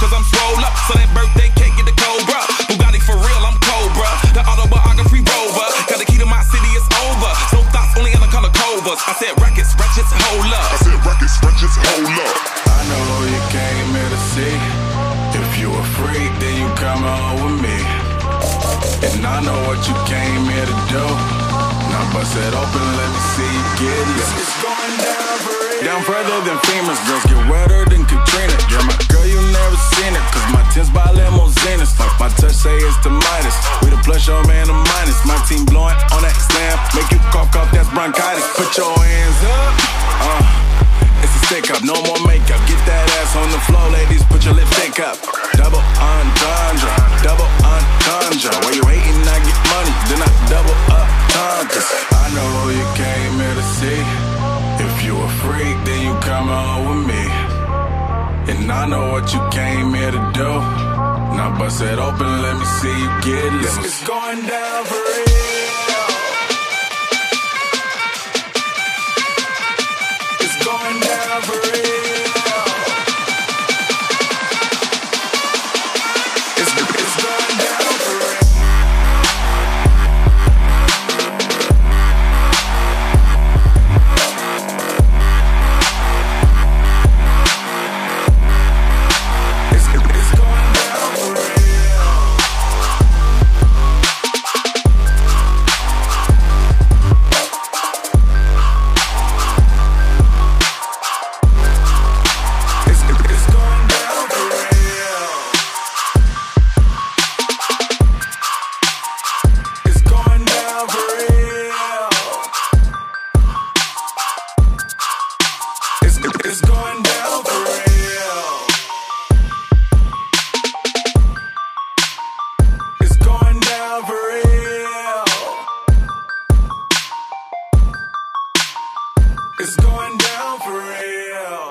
cause I'm swole up. So that birthday cake get the Cobra. Bugatti for real, I'm Cobra. The autobiography rover. Got the key to my city, it's over. No thoughts, only in the color covers. I said rackets, ratchets, hold up. I said rackets, ratchets, hold up. I know who you came here to see. If you a freak, then you come on with me. And I know what you came here to do. Now bust it open, let me see you get loose. It's going down for real. Down further than famous girls my touch say it's the Midas. We the plus, your man, the minus. My team blowing on that slam. Make you cough, cough, that's bronchitis. Put your hands up. Uh. It's a stick up, no more makeup. Get that ass on the floor, ladies. Put your lipstick up. Double entendre, double entendre. When you hating, I get money, then I double up tendres. I know you came here to see. If you a freak, then you come on with me. And I know what you came here to do. Now bust it open, let me see you get loose. It's going down down for real.